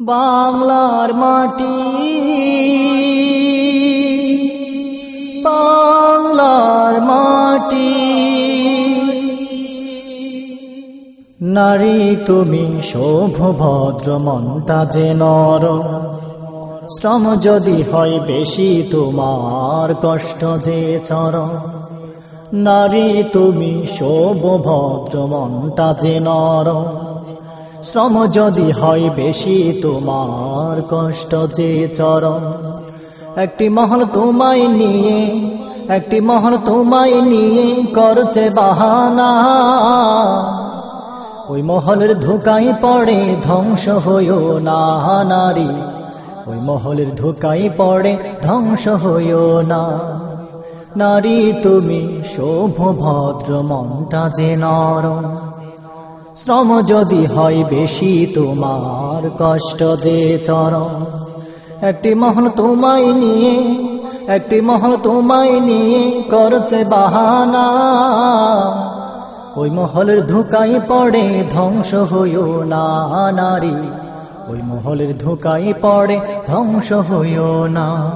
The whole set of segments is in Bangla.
বাংলার মাটি। বাংলার মাটি। নারী তুমি শোভ ভদ্র, মনটা যে নর। শ্রম যদি হয় বেশি, তোমার কষ্ট যে চর। নারী তুমি শোভভদ্র মনটা যে নর। শ্রম যদি হয় বেশি, তোমার কষ্ট যে চরম। একটি মহল তোমায় নিয়ে, একটি মহল তোমায় নিয়ে করছে বাহানা। ওই মহলের ধোকাই পড়ে ধ্বংস হইও না নারী। ওই মহলের ধোকাই পড়ে ধ্বংস হইও না নারী। তুমি শোভভদ্র মনটা যে নরম। শ্রম যদি হয় বেশি, তোমার কষ্ট যে চরম। একটি মহল তোমায় নিয়ে, একটি মহল তোমায় নিয়ে করছে বাহানা। ওই মহলের ধোকাই পড়ে ধ্বংস হইও না নারী। ওই মহলের ধোকাই পড়ে ধ্বংস হইও না।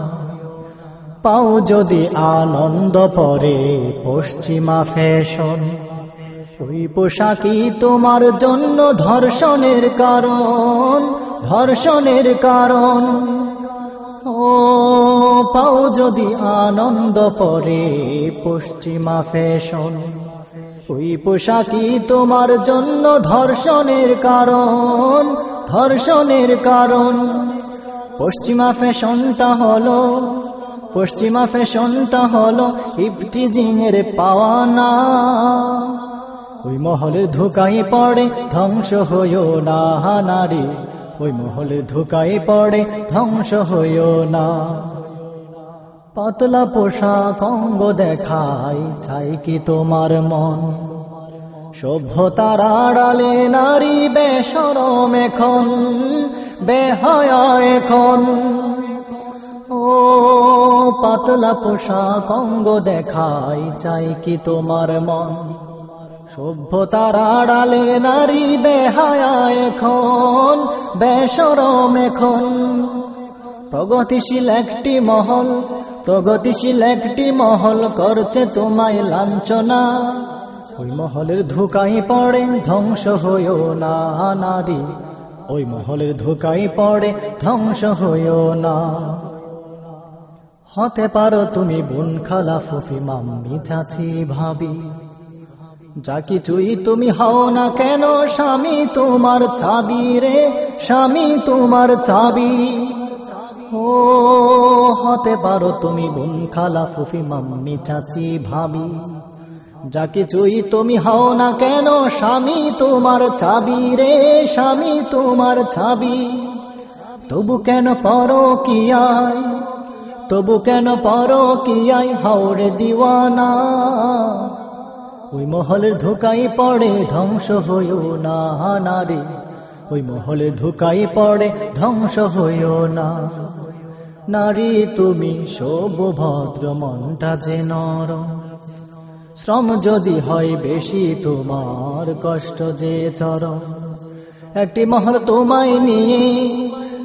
পাও যদি আনন্দ পরে পশ্চিমা ফ্যাশন ওই পোশাকই তোমার জন্য ধর্ষণের কারণ ধর্ষণের কারণ। ও, পাও যদি আনন্দ পরে পশ্চিমা ফ্যাশন, ওই পোশাকই তোমার জন্য ধর্ষণের কারণ ধর্ষণের কারণ। পশ্চিমা ফ্যাশনটা হলো, পশ্চিমা ফ্যাশনটা হলো ইপটিজিং এর পাওয়ানা ওই মহলের ধোকাই পড়ে, ধ্বংস হইও না নারী ওই মহলের ধোকাই পড়ে, ধ্বংস হইও না। পাতলা পোশাক অঙ্গ দেখাই চাই কি তোমার মন। সভ্যতার আড়ালে নারী বেসরম এখন, বেহায়া এখন। ও পাতলা পোশাক অঙ্গ দেখাই চাই কি তোমার মন। সভ্যতার আড়ালে নারী বেহায়া এখন, বেসরম এখন। প্রগতিশীল একটি মহল, প্রগতিশীল একটি মহল করছে তোমায় লাঞ্ছনা। ওই মহলের ধোকাই পড়ে, ধ্বংস হইও না নারী। ওই মহলের ধোকাই পড়ে, ধ্বংস হইও না। হতে পারো তুমি বোন খালা ফুফি, মাম্মি চাচি, ভাবি। যা কিছুই তুমি হও না কেন, স্বামী তোমার চাবি রে, স্বামী তোমার চাবি। ও, হতে পারো তুমি বোন খালা ফুফি মাম্মি চাচি ভাবি। যা কিছুই তুমি হও না কেন, স্বামী তোমার চাবি রে, স্বামী তোমার চাবি। তবু কেন পরো কি আয়, তবু কেন পরো কি আয় হাওড়ে দিওয়ানা। ওই মহলের ধোকাই পড়ে, ধ্বংস হইও না নারী ওই মহলে ধোকাই পড়ে, ধ্বংস হইও না। নারী তুমি ভদ্র, মনটা যে নরম শ্রম যদি হয় বেশি, তোমার কষ্ট যে চরম একটি মহল তোমায় নিয়ে,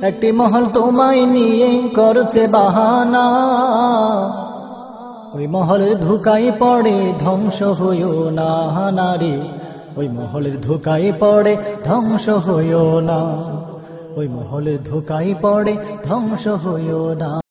একটি মহল তোমায় নিয়ে করছে বাহানা। ওই মহলের ধুকাই পড়ে, ধ্বংস হইও না নারী। ওই মহলের ধুকাই পড়ে, ধ্বংস হইও না। ওই মহলের ধুকাই পড়ে, ধ্বংস হইও না